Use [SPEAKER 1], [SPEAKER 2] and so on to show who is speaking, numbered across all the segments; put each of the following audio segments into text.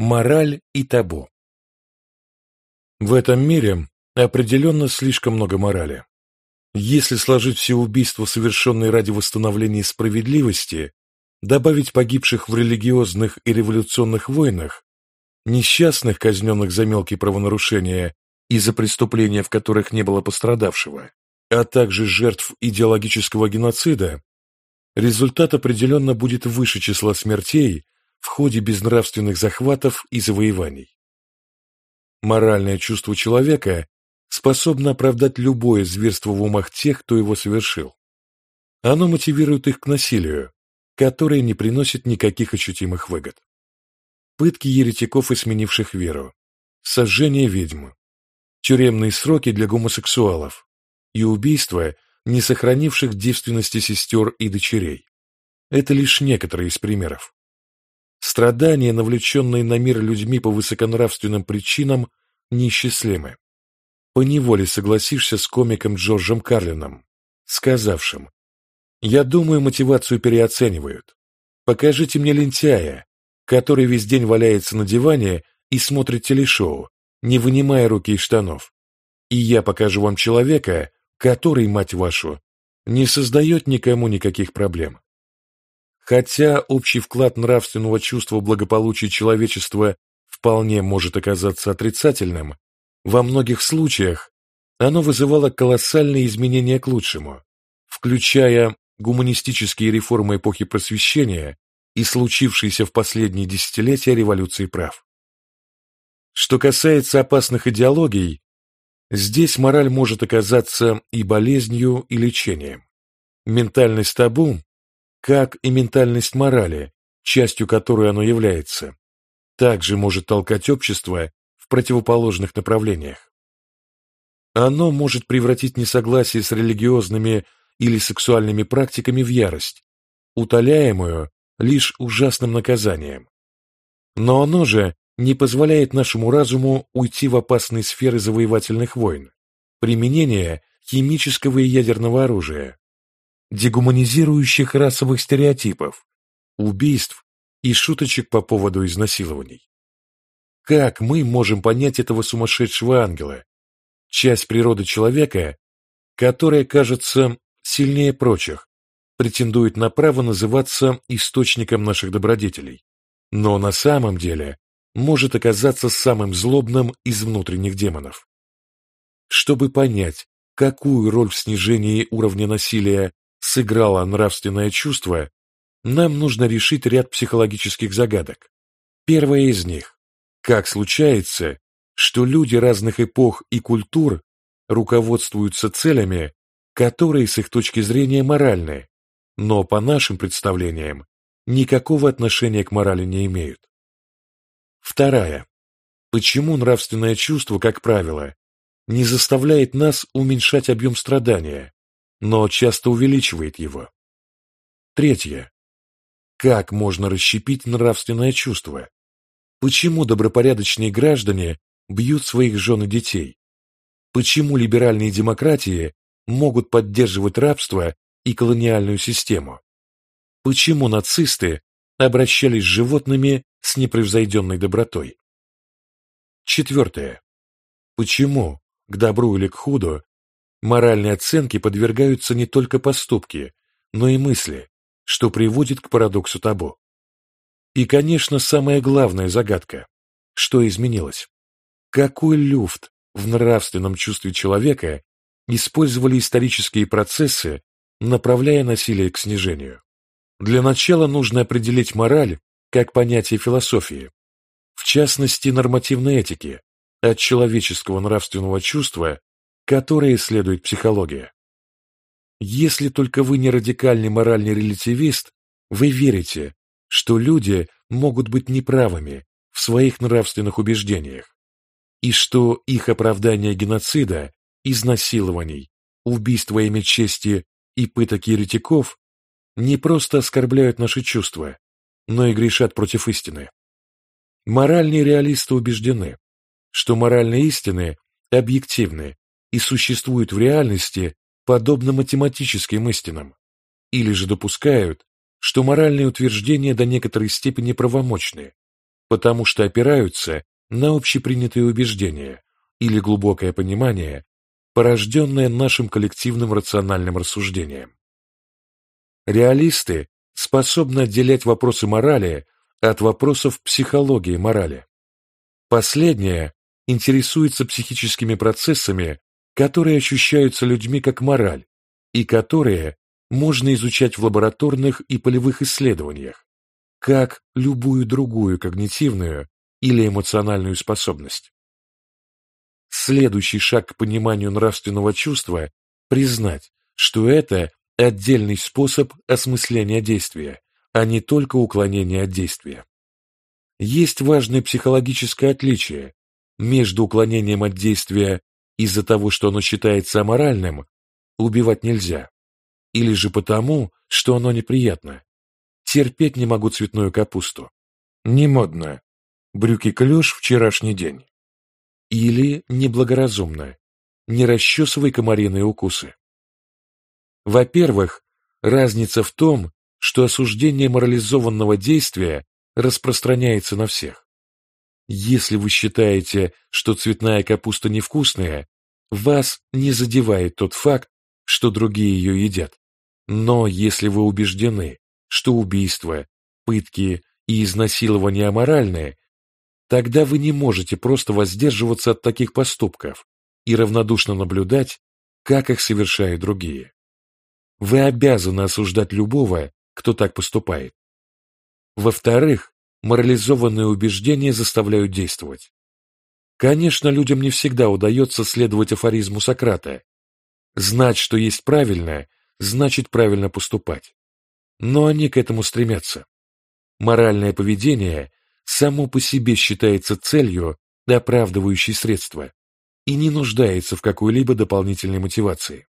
[SPEAKER 1] Мораль и табу В этом мире определенно слишком много морали. Если сложить все убийства, совершенные ради восстановления справедливости, добавить погибших в религиозных и революционных войнах, несчастных, казненных за мелкие правонарушения и за преступления, в которых не было пострадавшего, а также жертв идеологического геноцида, результат определенно будет выше числа смертей в ходе безнравственных захватов и завоеваний. Моральное чувство человека способно оправдать любое зверство в умах тех, кто его совершил. Оно мотивирует их к насилию, которое не приносит никаких ощутимых выгод. Пытки еретиков и сменивших веру, сожжение ведьмы, тюремные сроки для гомосексуалов и убийства, не сохранивших девственности сестер и дочерей. Это лишь некоторые из примеров. Страдания, навлеченные на мир людьми по высоконравственным причинам, неисчислимы. Поневоле согласишься с комиком Джорджем Карлином, сказавшим «Я думаю, мотивацию переоценивают. Покажите мне лентяя, который весь день валяется на диване и смотрит телешоу, не вынимая руки из штанов. И я покажу вам человека, который, мать вашу, не создает никому никаких проблем. Хотя общий вклад нравственного чувства в благополучие человечества вполне может оказаться отрицательным, во многих случаях оно вызывало колоссальные изменения к лучшему, включая гуманистические реформы эпохи Просвещения и случившиеся в последние десятилетия революции прав. Что касается опасных идеологий, здесь мораль может оказаться и болезнью, и лечением. Ментальность табу, как и ментальность морали, частью которой оно является, также может толкать общество в противоположных направлениях. Оно может превратить несогласие с религиозными или сексуальными практиками в ярость, утоляемую лишь ужасным наказанием. Но оно же не позволяет нашему разуму уйти в опасные сферы завоевательных войн, применения химического и ядерного оружия, дегуманизирующих расовых стереотипов, убийств и шуточек по поводу изнасилований. Как мы можем понять этого сумасшедшего ангела, часть природы человека, которая, кажется, сильнее прочих, претендует на право называться источником наших добродетелей, но на самом деле может оказаться самым злобным из внутренних демонов. Чтобы понять, какую роль в снижении уровня насилия сыграло нравственное чувство, нам нужно решить ряд психологических загадок. Первая из них – как случается, что люди разных эпох и культур руководствуются целями, которые с их точки зрения моральны, но по нашим представлениям никакого отношения к морали не имеют. Вторая. Почему нравственное чувство, как правило, не заставляет нас уменьшать объем страдания, но часто увеличивает его? Третье. Как можно расщепить нравственное чувство? Почему добропорядочные граждане бьют своих жен и детей? Почему либеральные демократии могут поддерживать рабство и колониальную систему? Почему нацисты обращались с животными с непревзойденной добротой. Четвертое. Почему, к добру или к худу, моральной оценке подвергаются не только поступки, но и мысли, что приводит к парадоксу табу? И, конечно, самая главная загадка – что изменилось? Какой люфт в нравственном чувстве человека использовали исторические процессы, направляя насилие к снижению? Для начала нужно определить мораль как понятие философии, в частности нормативной этики, от человеческого нравственного чувства, которое исследует психология. Если только вы не радикальный моральный релятивист, вы верите, что люди могут быть неправыми в своих нравственных убеждениях, и что их оправдание геноцида, изнасилований, убийства ими чести и пыток еретиков не просто оскорбляют наши чувства, но и грешат против истины. Моральные реалисты убеждены, что моральные истины объективны и существуют в реальности подобно математическим истинам, или же допускают, что моральные утверждения до некоторой степени правомочны, потому что опираются на общепринятые убеждения или глубокое понимание, порожденное нашим коллективным рациональным рассуждением. Реалисты способны отделять вопросы морали от вопросов психологии морали. Последняя интересуется психическими процессами, которые ощущаются людьми как мораль и которые можно изучать в лабораторных и полевых исследованиях, как любую другую когнитивную или эмоциональную способность. Следующий шаг к пониманию нравственного чувства – признать, что это отдельный способ осмысления действия, а не только уклонение от действия. Есть важное психологическое отличие между уклонением от действия из-за того, что оно считается аморальным, убивать нельзя, или же потому, что оно неприятно. Терпеть не могу цветную капусту. Не модно. Брюки клеш вчерашний день. Или неблагоразумно. Не расчесывай комариные укусы. Во-первых, разница в том, что осуждение морализованного действия распространяется на всех. Если вы считаете, что цветная капуста невкусная, вас не задевает тот факт, что другие ее едят. Но если вы убеждены, что убийства, пытки и изнасилования аморальные, тогда вы не можете просто воздерживаться от таких поступков и равнодушно наблюдать, как их совершают другие. Вы обязаны осуждать любого, кто так поступает. Во-вторых, морализованные убеждения заставляют действовать. Конечно, людям не всегда удается следовать афоризму Сократа. Знать, что есть правильно, значит правильно поступать. Но они к этому стремятся. Моральное поведение само по себе считается целью, оправдывающей средства, и не нуждается в какой-либо дополнительной мотивации.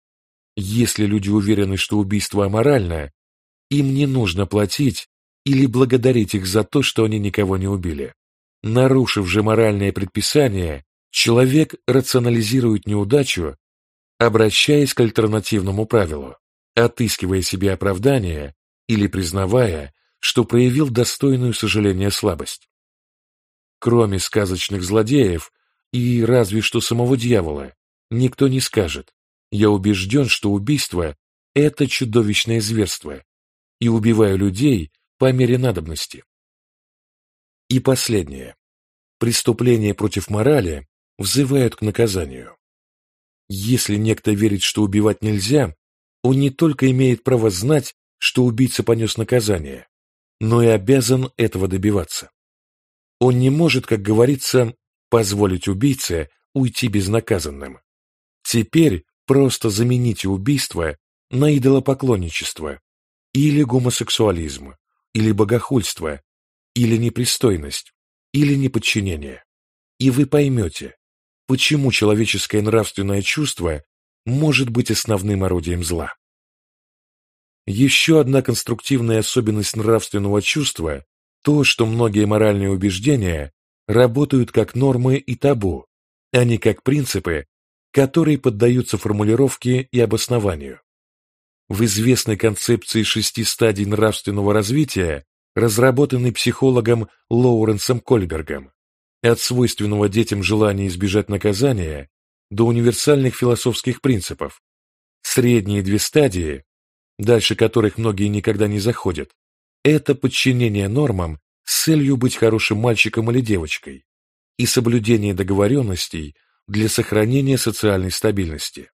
[SPEAKER 1] Если люди уверены, что убийство аморально, им не нужно платить или благодарить их за то, что они никого не убили. Нарушив же моральное предписание, человек рационализирует неудачу, обращаясь к альтернативному правилу, отыскивая себе оправдание или признавая, что проявил достойную сожаления слабость. Кроме сказочных злодеев и разве что самого дьявола, никто не скажет, я убежден, что убийство – это чудовищное зверство, и убиваю людей по мере надобности. И последнее. Преступления против морали взывают к наказанию. Если некто верит, что убивать нельзя, он не только имеет право знать, что убийца понес наказание, но и обязан этого добиваться. Он не может, как говорится, позволить убийце уйти безнаказанным. Теперь Просто замените убийство на идолопоклонничество, или гомосексуализм, или богохульство, или непристойность, или неподчинение. И вы поймете, почему человеческое нравственное чувство может быть основным орудием зла. Еще одна конструктивная особенность нравственного чувства – то, что многие моральные убеждения работают как нормы и табу, а не как принципы, которые поддаются формулировке и обоснованию. В известной концепции шести стадий нравственного развития, разработанной психологом Лоуренсом Кольбергом, от свойственного детям желания избежать наказания до универсальных философских принципов, средние две стадии, дальше которых многие никогда не заходят, это подчинение нормам с целью быть хорошим мальчиком или девочкой и соблюдение договоренностей для сохранения социальной стабильности.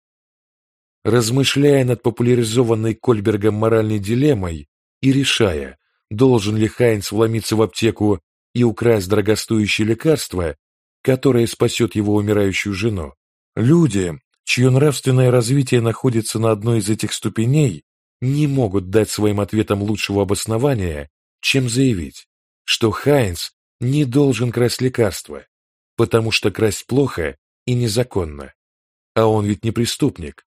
[SPEAKER 1] Размышляя над популяризованной Кольбергом моральной дилеммой и решая, должен ли Хайнц вломиться в аптеку и украсть дорогостоящее лекарство, которое спасет его умирающую жену, люди, чье нравственное развитие находится на одной из этих ступеней, не могут дать своим ответам лучшего обоснования, чем заявить, что Хайнц не должен красть лекарства, потому что красть плохо и незаконно. А он ведь не преступник.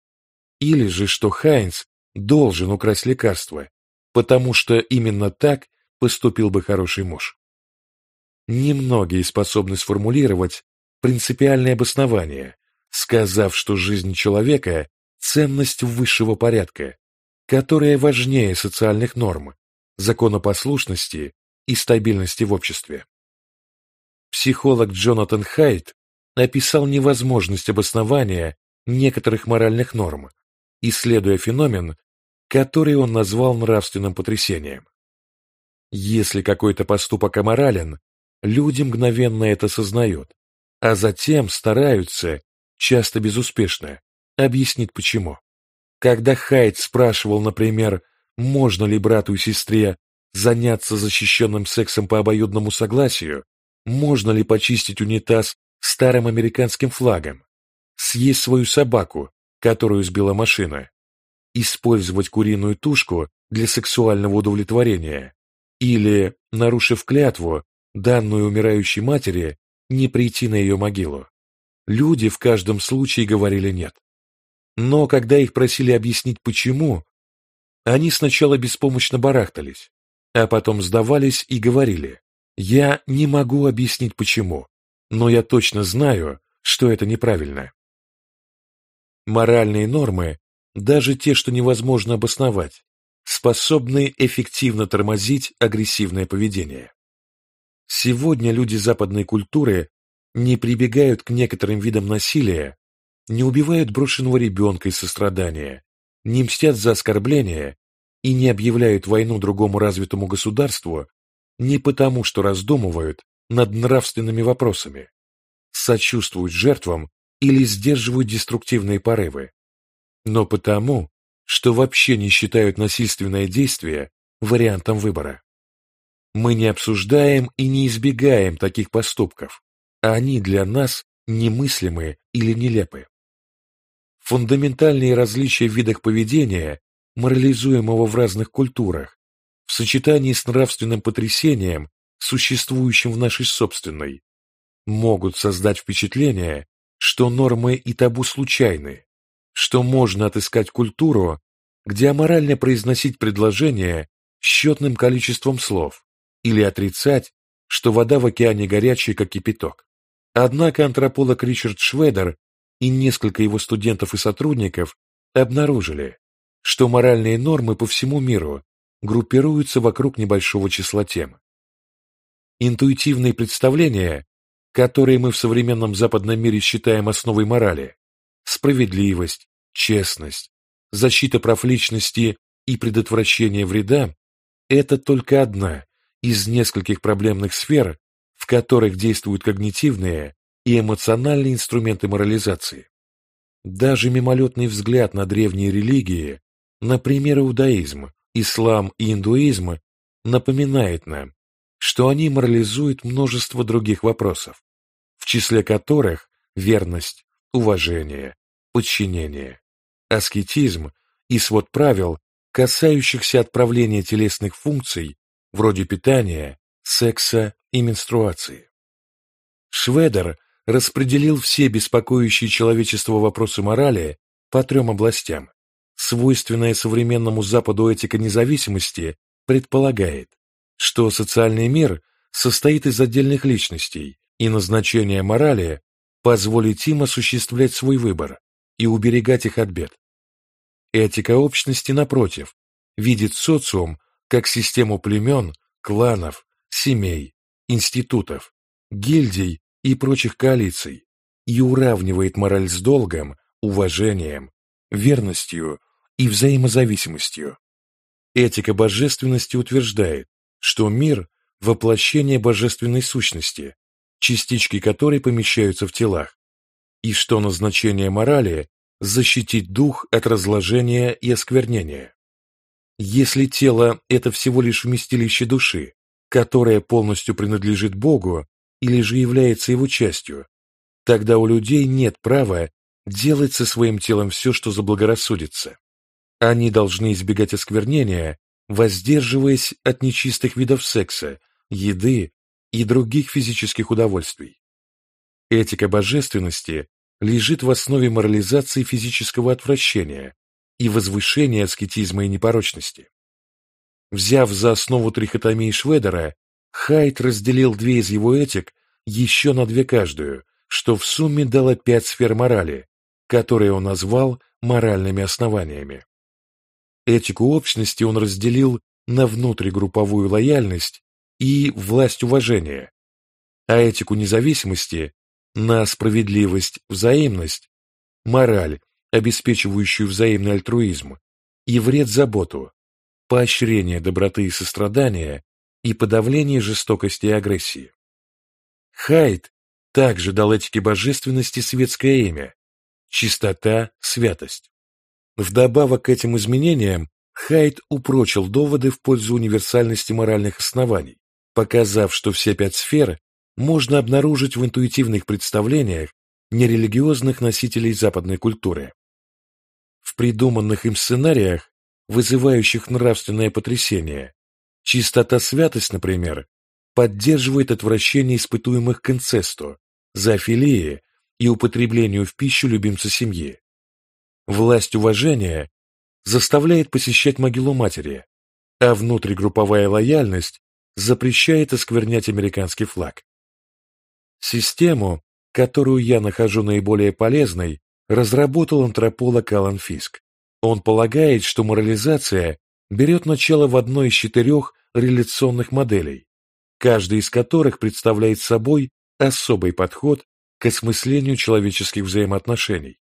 [SPEAKER 1] Или же, что Хайнц должен украсть лекарство, потому что именно так поступил бы хороший муж. Немногие способны сформулировать принципиальное обоснование, сказав, что жизнь человека – ценность высшего порядка, которая важнее социальных норм, законопослушности и стабильности в обществе. психолог Джонатан Хайт описал невозможность обоснования некоторых моральных норм, исследуя феномен, который он назвал нравственным потрясением. Если какой-то поступок аморален, люди мгновенно это сознают, а затем стараются, часто безуспешно, объяснить почему. Когда Хайт спрашивал, например, можно ли брату и сестре заняться защищенным сексом по обоюдному согласию, можно ли почистить унитаз старым американским флагом, съесть свою собаку, которую сбила машина, использовать куриную тушку для сексуального удовлетворения или, нарушив клятву, данную умирающей матери, не прийти на ее могилу. Люди в каждом случае говорили «нет». Но когда их просили объяснить почему, они сначала беспомощно барахтались, а потом сдавались и говорили «я не могу объяснить почему, но я точно знаю, что это неправильно». Моральные нормы, даже те, что невозможно обосновать, способны эффективно тормозить агрессивное поведение. Сегодня люди западной культуры не прибегают к некоторым видам насилия, не убивают брошенного ребенка из сострадания, не мстят за оскорбления и не объявляют войну другому развитому государству не потому, что раздумывают над нравственными вопросами, сочувствуют жертвам или сдерживают деструктивные порывы, но потому, что вообще не считают насильственное действие вариантом выбора. Мы не обсуждаем и не избегаем таких поступков, а они для нас немыслимы или нелепы. Фундаментальные различия в видах поведения, морализуемого в разных культурах, в сочетании с нравственным потрясением, существующим в нашей собственной, могут создать впечатление, что нормы и табу случайны, что можно отыскать культуру, где аморально произносить предложение счетным количеством слов или отрицать, что вода в океане горячая, как кипяток. Однако антрополог Ричард Шведер и несколько его студентов и сотрудников обнаружили, что моральные нормы по всему миру группируются вокруг небольшого числа тем. Интуитивные представления, которые мы в современном западном мире считаем основой морали, справедливость, честность, защита прав личности и предотвращение вреда – это только одна из нескольких проблемных сфер, в которых действуют когнитивные и эмоциональные инструменты морализации. Даже мимолетный взгляд на древние религии, например, иудаизм, ислам и индуизм, напоминает нам, что они морализуют множество других вопросов, в числе которых верность, уважение, подчинение, аскетизм и свод правил, касающихся отправления телесных функций, вроде питания, секса и менструации. Шведер распределил все беспокоящие человечество вопросы морали по трем областям. Свойственная современному Западу этика независимости предполагает, что социальный мир состоит из отдельных личностей, и назначение морали позволит им осуществлять свой выбор и уберегать их от бед. Этика общности, напротив, видит социум как систему племен, кланов, семей, институтов, гильдий и прочих коалиций и уравнивает мораль с долгом, уважением, верностью и взаимозависимостью. Этика божественности утверждает, что мир – воплощение божественной сущности, частички которой помещаются в телах, и что назначение морали – защитить дух от разложения и осквернения. Если тело – это всего лишь вместилище души, которое полностью принадлежит Богу или же является его частью, тогда у людей нет права делать со своим телом все, что заблагорассудится. Они должны избегать осквернения, воздерживаясь от нечистых видов секса, еды и других физических удовольствий. Этика божественности лежит в основе морализации физического отвращения и возвышения аскетизма и непорочности. Взяв за основу трихотомии Шведера, Хайт разделил две из его этик еще на две каждую, что в сумме дало пять сфер морали, которые он назвал моральными основаниями. Этику общности он разделил на внутригрупповую лояльность и власть уважения, а этику независимости на справедливость, взаимность, мораль, обеспечивающую взаимный альтруизм, и вред заботу, поощрение доброты и сострадания и подавление жестокости и агрессии. Хайд также дал этике божественности светское имя – чистота, святость. Вдобавок к этим изменениям Хайд упрочил доводы в пользу универсальности моральных оснований, показав, что все пять сфер можно обнаружить в интуитивных представлениях нерелигиозных носителей западной культуры. В придуманных им сценариях, вызывающих нравственное потрясение, чистота святость, например, поддерживает отвращение испытуемых к инцесту, зоофилии и употреблению в пищу любимца семьи. Власть уважения заставляет посещать могилу матери, а внутригрупповая лояльность запрещает осквернять американский флаг. Систему, которую я нахожу наиболее полезной, разработал антрополог Алан Фиск. Он полагает, что морализация берет начало в одной из четырех реляционных моделей, каждая из которых представляет собой особый подход к осмыслению человеческих взаимоотношений.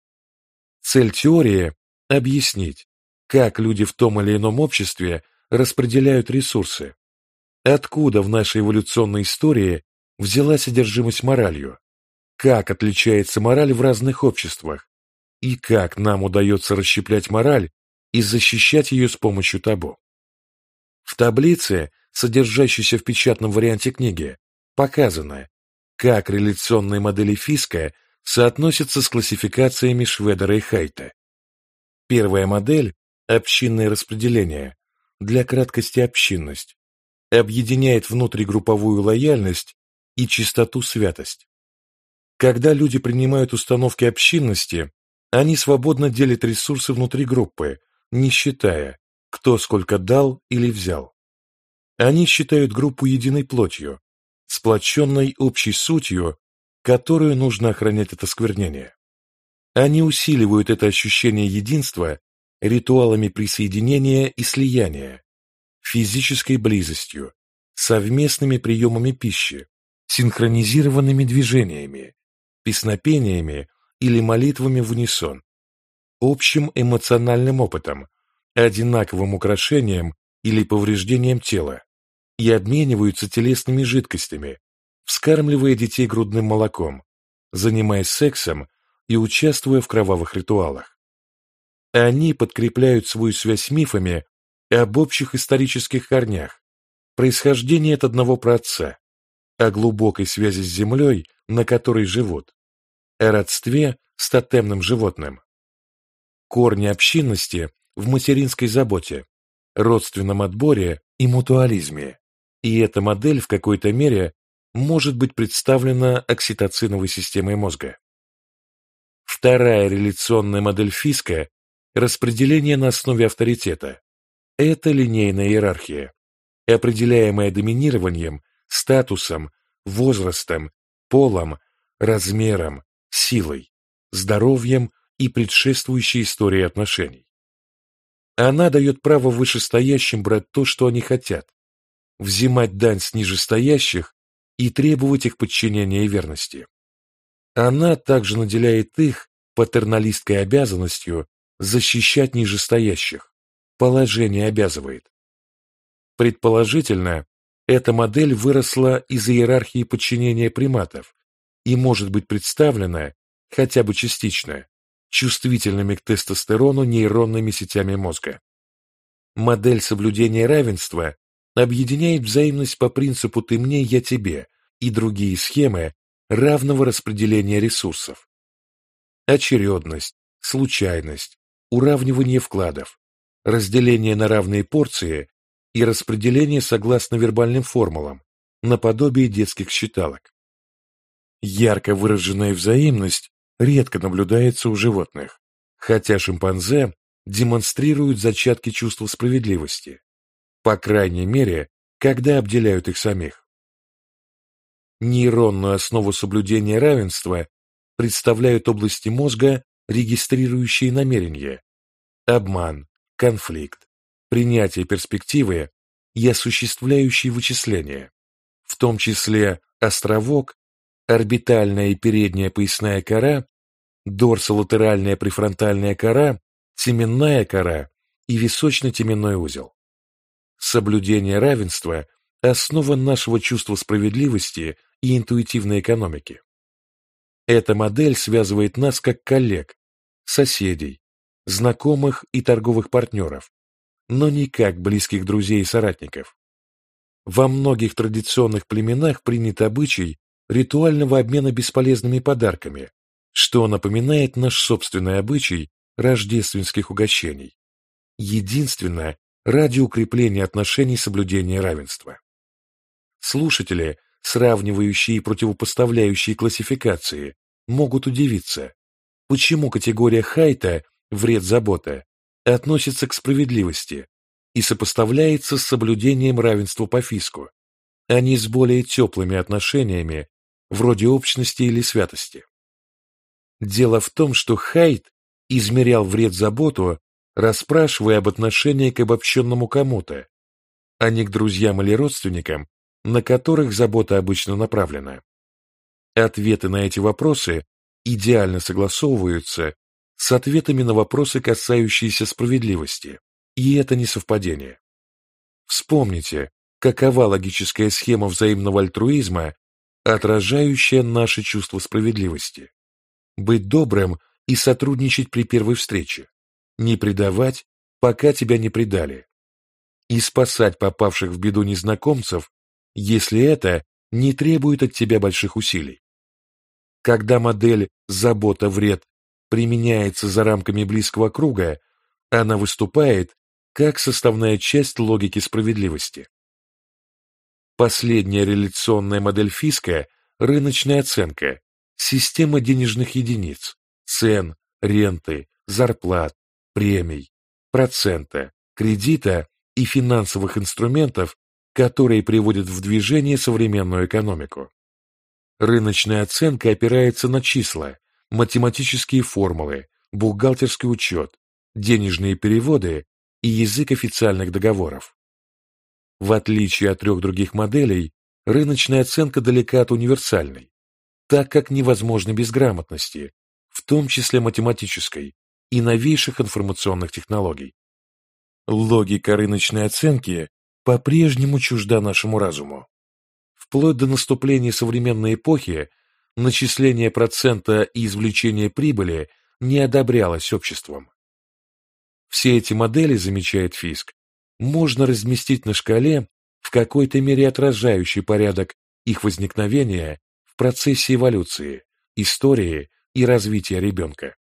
[SPEAKER 1] Цель теории – объяснить, как люди в том или ином обществе распределяют ресурсы, откуда в нашей эволюционной истории взялась содержимость моралью, как отличается мораль в разных обществах и как нам удается расщеплять мораль и защищать ее с помощью табу. В таблице, содержащейся в печатном варианте книги, показано, как реляционные модели Фиска соотносятся с классификациями Шведера и Хайта. Первая модель – общинное распределение, для краткости общинность, объединяет внутригрупповую лояльность и чистоту святость. Когда люди принимают установки общинности, они свободно делят ресурсы внутри группы, не считая, кто сколько дал или взял. Они считают группу единой плотью, сплоченной общей сутью, которую нужно охранять от осквернения. Они усиливают это ощущение единства ритуалами присоединения и слияния, физической близостью, совместными приемами пищи, синхронизированными движениями, песнопениями или молитвами в унисон, общим эмоциональным опытом, одинаковым украшением или повреждением тела и обмениваются телесными жидкостями, вскармливая детей грудным молоком, занимаясь сексом и участвуя в кровавых ритуалах. Они подкрепляют свою связь мифами об общих исторических корнях, происхождении от одного праотца, о глубокой связи с землей, на которой живут, о родстве с тотемным животным. Корни общинности в материнской заботе, родственном отборе и мутуализме. И эта модель в какой-то мере может быть представлена окситоциновой системой мозга. Вторая реляционная модель Фиска – распределение на основе авторитета. Это линейная иерархия, определяемая доминированием, статусом, возрастом, полом, размером, силой, здоровьем и предшествующей историей отношений. Она дает право вышестоящим брать то, что они хотят, взимать дань с нижестоящих и требовать их подчинения и верности. Она также наделяет их патерналистской обязанностью защищать нижестоящих. Положение обязывает. Предположительно, эта модель выросла из иерархии подчинения приматов и может быть представлена, хотя бы частично, чувствительными к тестостерону нейронными сетями мозга. Модель соблюдения равенства объединяет взаимность по принципу «ты мне, я тебе» и другие схемы равного распределения ресурсов. Очередность, случайность, уравнивание вкладов, разделение на равные порции и распределение согласно вербальным формулам, наподобие детских считалок. Ярко выраженная взаимность редко наблюдается у животных, хотя шимпанзе демонстрируют зачатки чувства справедливости, по крайней мере, когда обделяют их самих. Нейронную основу соблюдения равенства представляют области мозга, регистрирующие намерения, обман, конфликт, принятие перспективы и осуществляющие вычисления, в том числе островок, орбитальная и передняя поясная кора, дорсолатеральная префронтальная кора, теменная кора и височно-теменной узел. Соблюдение равенства – основа нашего чувства справедливости и интуитивной экономики. Эта модель связывает нас как коллег, соседей, знакомых и торговых партнеров, но не как близких друзей и соратников. Во многих традиционных племенах принят обычай ритуального обмена бесполезными подарками, что напоминает наш собственный обычай рождественских угощений. Единственно ради укрепления отношений соблюдения равенства. Слушатели, сравнивающие и противопоставляющие классификации, могут удивиться, почему категория Хайта «вред-забота» относится к справедливости и сопоставляется с соблюдением равенства по фиску, а не с более теплыми отношениями, вроде общности или святости. Дело в том, что Хайт измерял вред-заботу, расспрашивая об отношении к обобщенному кому-то, а не к друзьям или родственникам, на которых забота обычно направлена. Ответы на эти вопросы идеально согласовываются с ответами на вопросы, касающиеся справедливости, и это не совпадение. Вспомните, какова логическая схема взаимного альтруизма, отражающая наше чувство справедливости. Быть добрым и сотрудничать при первой встрече, не предавать, пока тебя не предали, и спасать попавших в беду незнакомцев, если это не требует от тебя больших усилий. Когда модель «забота-вред» применяется за рамками близкого круга, она выступает как составная часть логики справедливости. Последняя реляционная модель Фиска – рыночная оценка, система денежных единиц, цен, ренты, зарплат, премий, процента, кредита и финансовых инструментов, которые приводят в движение современную экономику. Рыночная оценка опирается на числа, математические формулы, бухгалтерский учет, денежные переводы и язык официальных договоров. В отличие от трех других моделей, рыночная оценка далека от универсальной, так как невозможно без грамотности, в том числе математической и новейших информационных технологий. Логика рыночной оценки по-прежнему чужда нашему разуму. Вплоть до наступления современной эпохи начисление процента и извлечение прибыли не одобрялось обществом. Все эти модели, замечает Фиск, можно разместить на шкале, в какой-то мере отражающий порядок их возникновения в процессе эволюции, истории и развития ребенка.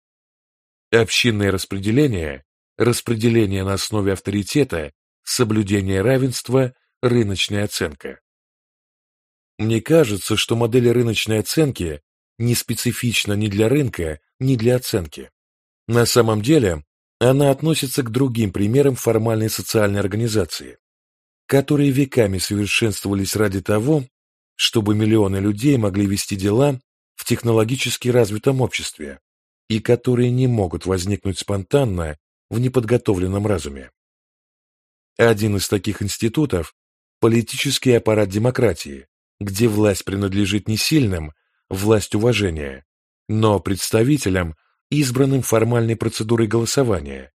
[SPEAKER 1] Общинное распределение, распределение на основе авторитета, соблюдение равенства, рыночная оценка. Мне кажется, что модель рыночной оценки не специфична ни для рынка, ни для оценки. На самом деле, она относится к другим примерам формальной социальной организации, которые веками совершенствовались ради того, чтобы миллионы людей могли вести дела в технологически развитом обществе и которые не могут возникнуть спонтанно в неподготовленном разуме. Один из таких институтов – политический аппарат демократии, где власть принадлежит не сильным, власть уважения, но представителям, избранным формальной процедурой голосования,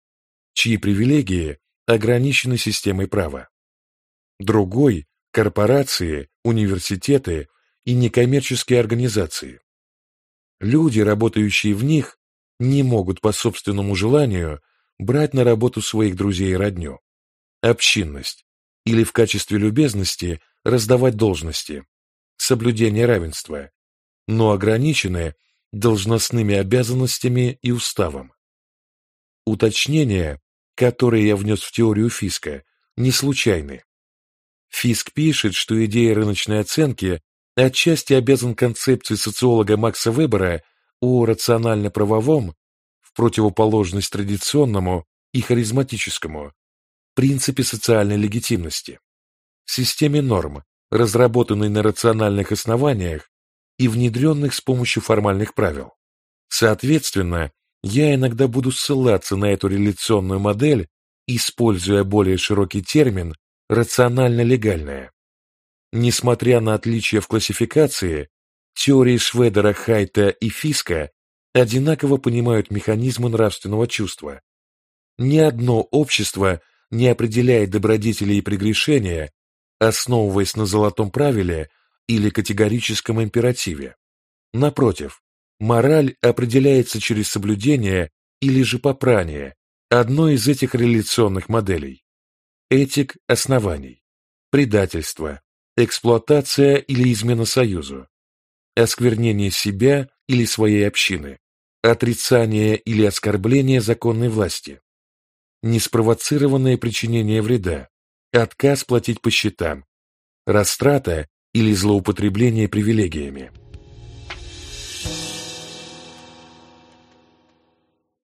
[SPEAKER 1] чьи привилегии ограничены системой права. Другой – корпорации, университеты и некоммерческие организации. Люди, работающие в них, не могут по собственному желанию брать на работу своих друзей и родню. Общинность или в качестве любезности раздавать должности, соблюдение равенства, но ограничены должностными обязанностями и уставом. Уточнения, которые я внес в теорию Фиска, не случайны. Фиск пишет, что идея рыночной оценки отчасти обязан концепции социолога Макса Вебера о рационально-правовом, в противоположность традиционному и харизматическому, принципе социальной легитимности, системе норм, разработанной на рациональных основаниях и внедренных с помощью формальных правил. Соответственно, я иногда буду ссылаться на эту реляционную модель, используя более широкий термин «рационально-легальная». Несмотря на отличия в классификации, теории Шведера, Хайта и Фиска одинаково понимают механизмы нравственного чувства. Ни одно общество не определяет добродетели и прегрешения, основываясь на золотом правиле или категорическом императиве. Напротив, мораль определяется через соблюдение или же попрание одной из этих реляционных моделей. Этик оснований, предательство, эксплуатация или измена союзу, осквернение себя или своей общины, отрицание или оскорбление законной власти, неспровоцированное причинение вреда, отказ платить по счетам, растрата или злоупотребление привилегиями.